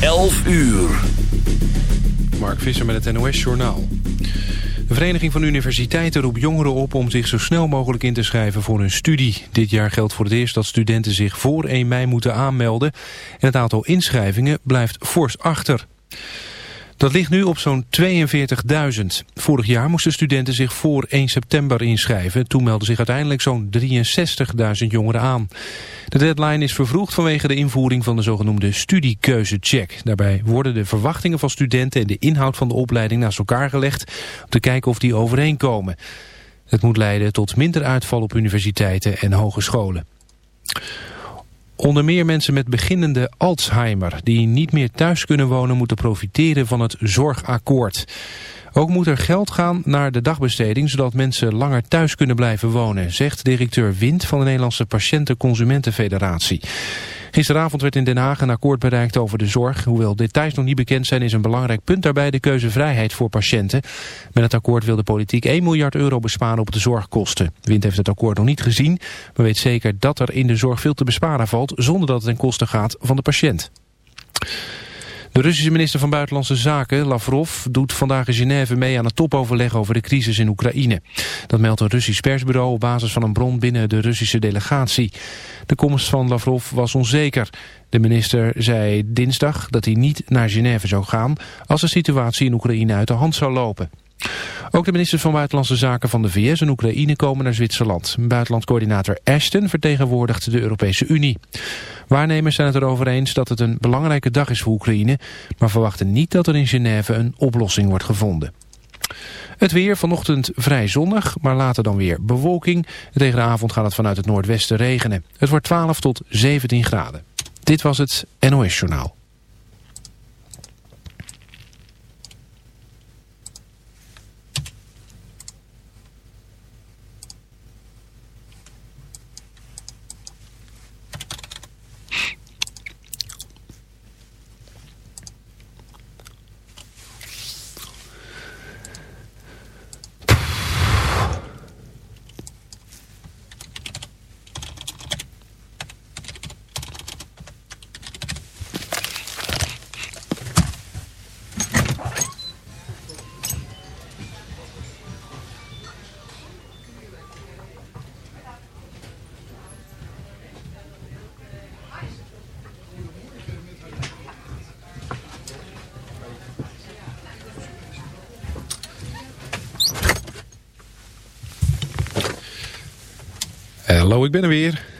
11 uur. Mark Visser met het NOS Journaal. De Vereniging van Universiteiten roept jongeren op om zich zo snel mogelijk in te schrijven voor een studie. Dit jaar geldt voor het eerst dat studenten zich voor 1 mei moeten aanmelden. En het aantal inschrijvingen blijft fors achter. Dat ligt nu op zo'n 42.000. Vorig jaar moesten studenten zich voor 1 september inschrijven. Toen meldden zich uiteindelijk zo'n 63.000 jongeren aan. De deadline is vervroegd vanwege de invoering van de zogenoemde studiekeuzecheck. Daarbij worden de verwachtingen van studenten en de inhoud van de opleiding naast elkaar gelegd... om te kijken of die overeenkomen. Het moet leiden tot minder uitval op universiteiten en hogescholen. Onder meer mensen met beginnende Alzheimer die niet meer thuis kunnen wonen moeten profiteren van het zorgakkoord. Ook moet er geld gaan naar de dagbesteding zodat mensen langer thuis kunnen blijven wonen, zegt directeur Wind van de Nederlandse Patiënten-Consumentenfederatie. Gisteravond werd in Den Haag een akkoord bereikt over de zorg. Hoewel details nog niet bekend zijn is een belangrijk punt daarbij de keuzevrijheid voor patiënten. Met het akkoord wil de politiek 1 miljard euro besparen op de zorgkosten. Wind heeft het akkoord nog niet gezien, maar weet zeker dat er in de zorg veel te besparen valt zonder dat het ten koste gaat van de patiënt. De Russische minister van Buitenlandse Zaken, Lavrov, doet vandaag in Genève mee aan het topoverleg over de crisis in Oekraïne. Dat meldt een Russisch persbureau op basis van een bron binnen de Russische delegatie. De komst van Lavrov was onzeker. De minister zei dinsdag dat hij niet naar Genève zou gaan als de situatie in Oekraïne uit de hand zou lopen. Ook de ministers van Buitenlandse Zaken van de VS en Oekraïne komen naar Zwitserland. Buitenlandcoördinator Ashton vertegenwoordigt de Europese Unie. Waarnemers zijn het erover eens dat het een belangrijke dag is voor Oekraïne... maar verwachten niet dat er in Genève een oplossing wordt gevonden. Het weer vanochtend vrij zonnig, maar later dan weer bewolking. Tegen de avond gaat het vanuit het noordwesten regenen. Het wordt 12 tot 17 graden. Dit was het NOS Journaal. Ik ben er weer.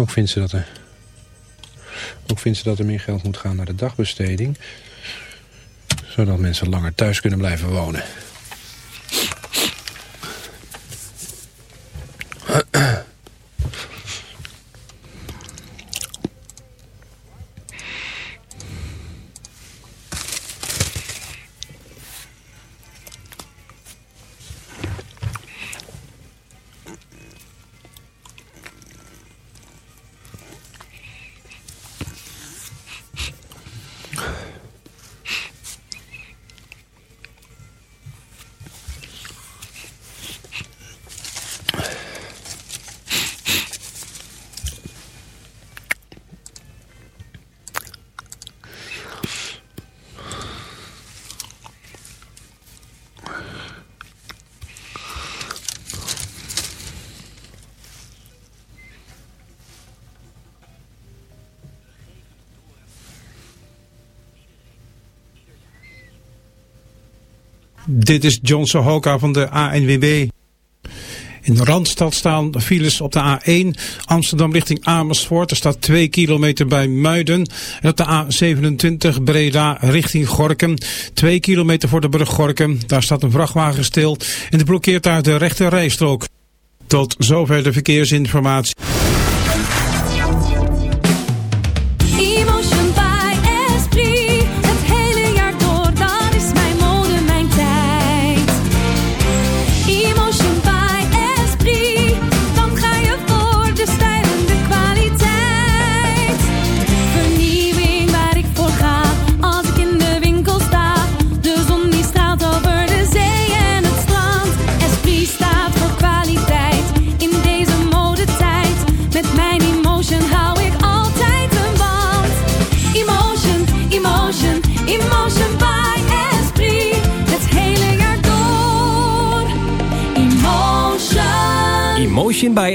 Ook vindt ze dat er, ook vindt ze dat er meer geld moet gaan naar de dagbesteding. Zodat mensen langer thuis kunnen blijven wonen. Dit is John Sohoka van de ANWB. In de Randstad staan files op de A1 Amsterdam richting Amersfoort. Er staat 2 kilometer bij Muiden. En op de A27 Breda richting Gorkum. 2 kilometer voor de brug Gorkum. Daar staat een vrachtwagen stil en die blokkeert daar de rechte rijstrook. Tot zover de verkeersinformatie.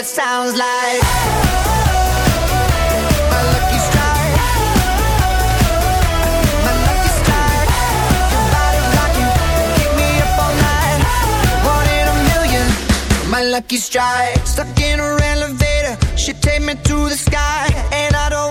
it sounds like. My lucky strike. My lucky strike. Your body rocking, me up all night. One in a million. My lucky strike. Stuck in her elevator, she take me to the sky, and I don't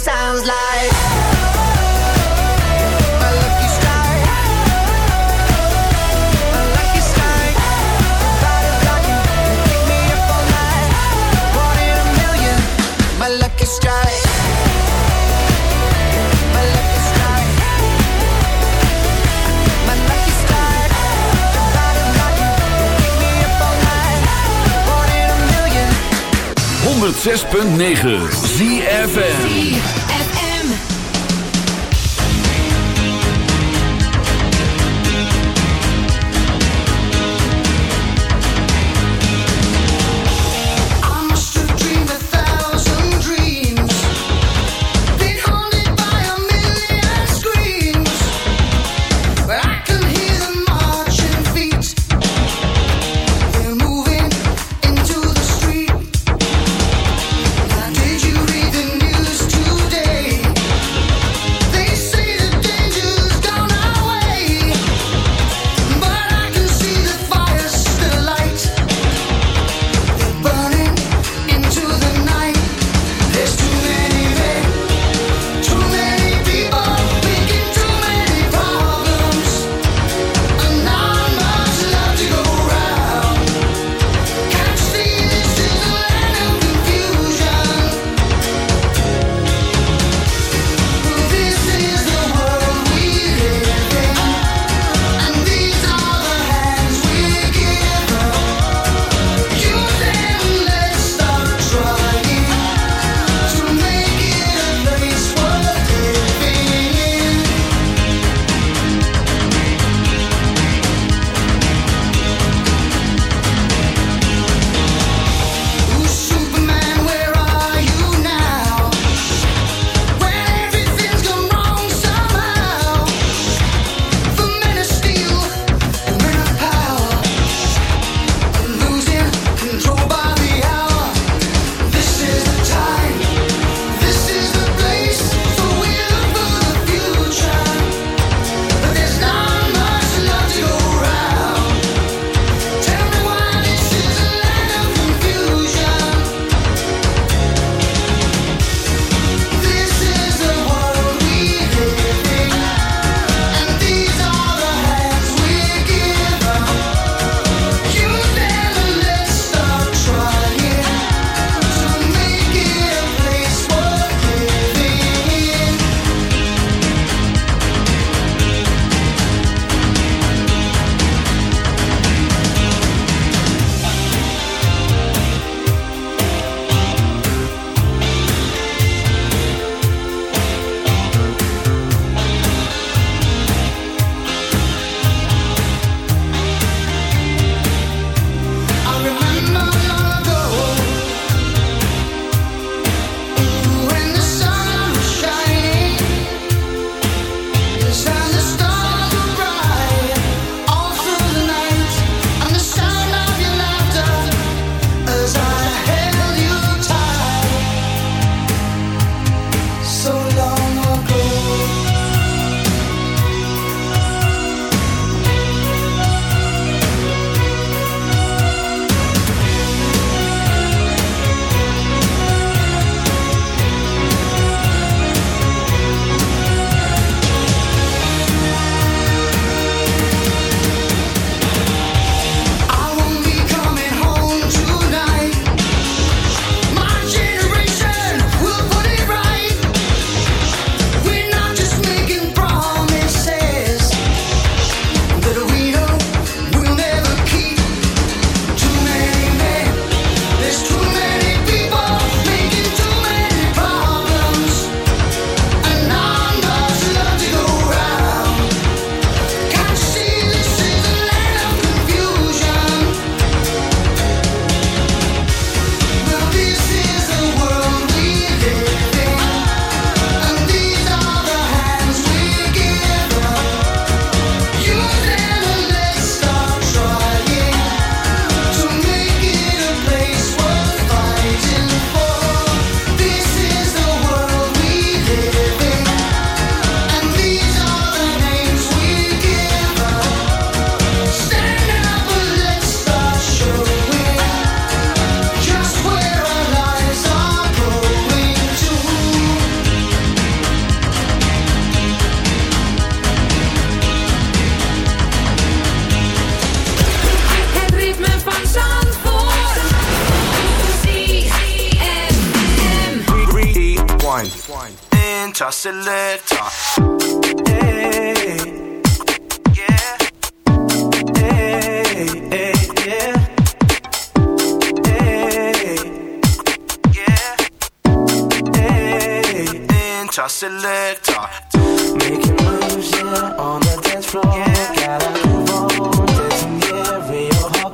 sounds like 6.9 ZFN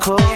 real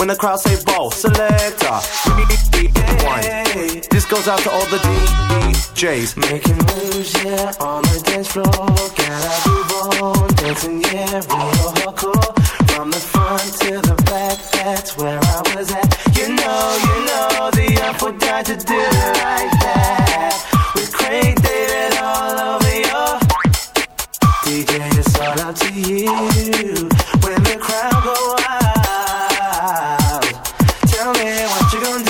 When the crowd say ball, selector. Rewind. This goes out to all the DJs. Making moves, yeah, on the dance floor. Gotta move on, dancing, yeah, real hardcore. From the front to the back, that's where I was at. You know, you know, the died to do it like that. With Craig David all over your DJ, it's all up to you. When the crowd go wild, me what you gonna do.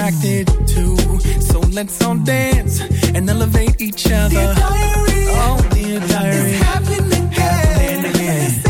attracted to. So let's all dance and elevate each other. Dear diary, oh, dear diary, it's happening again. Happening again.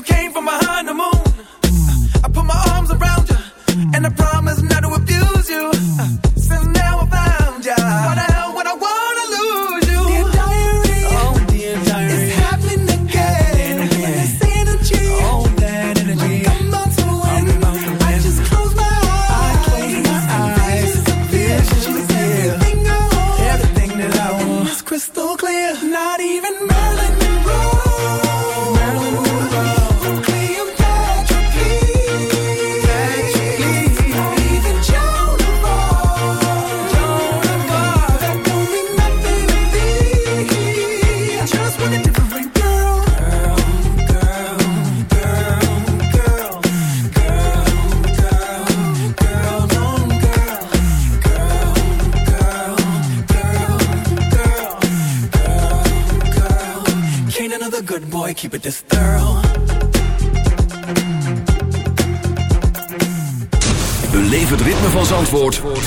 You came from behind the moon. I put my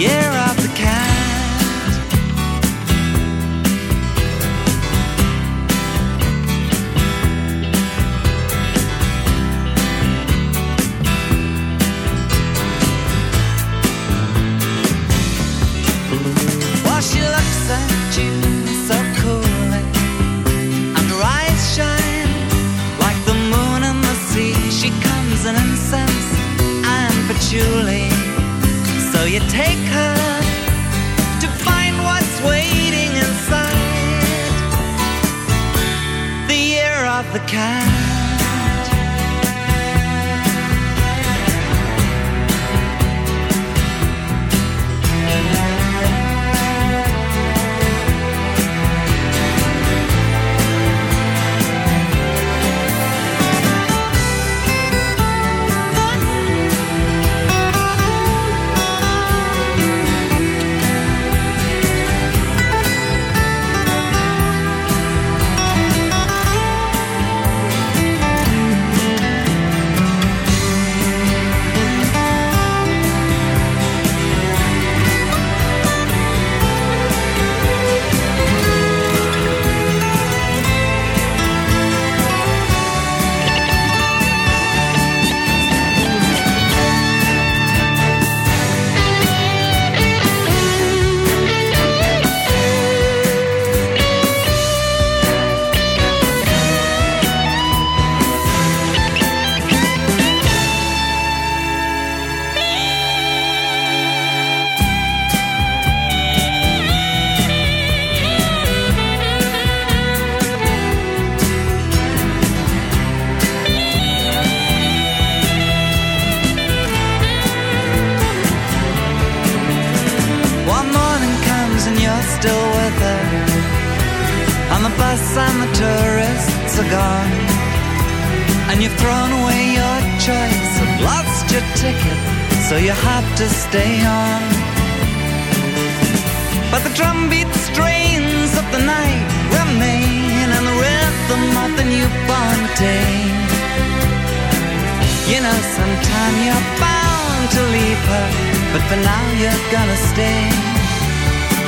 yeah. I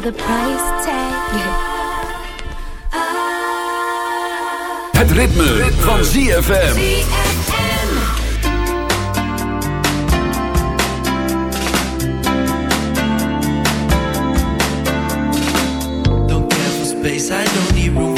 the price tag. Het ritme, ritme. van ZFM. Don't care for space, I don't need room